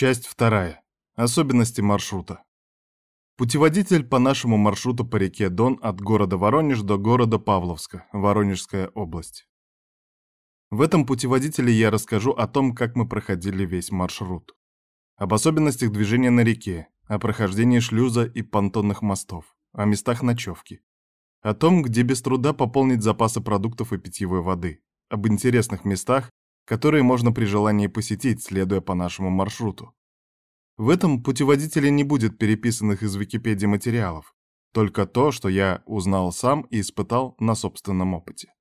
Часть вторая. Особенности маршрута. Путеводитель по нашему маршруту по реке Дон от города Воронеж до города Павловска, Воронежская область. В этом путеводителе я расскажу о том, как мы проходили весь маршрут. Об особенностях движения на реке, о прохождении шлюза и понтонных мостов, о местах ночевки, о том, где без труда пополнить запасы продуктов и питьевой воды, об интересных местах, которые можно при желании посетить, следуя по нашему маршруту. В этом путеводителе не будет переписанных из Википедии материалов, только то, что я узнал сам и испытал на собственном опыте.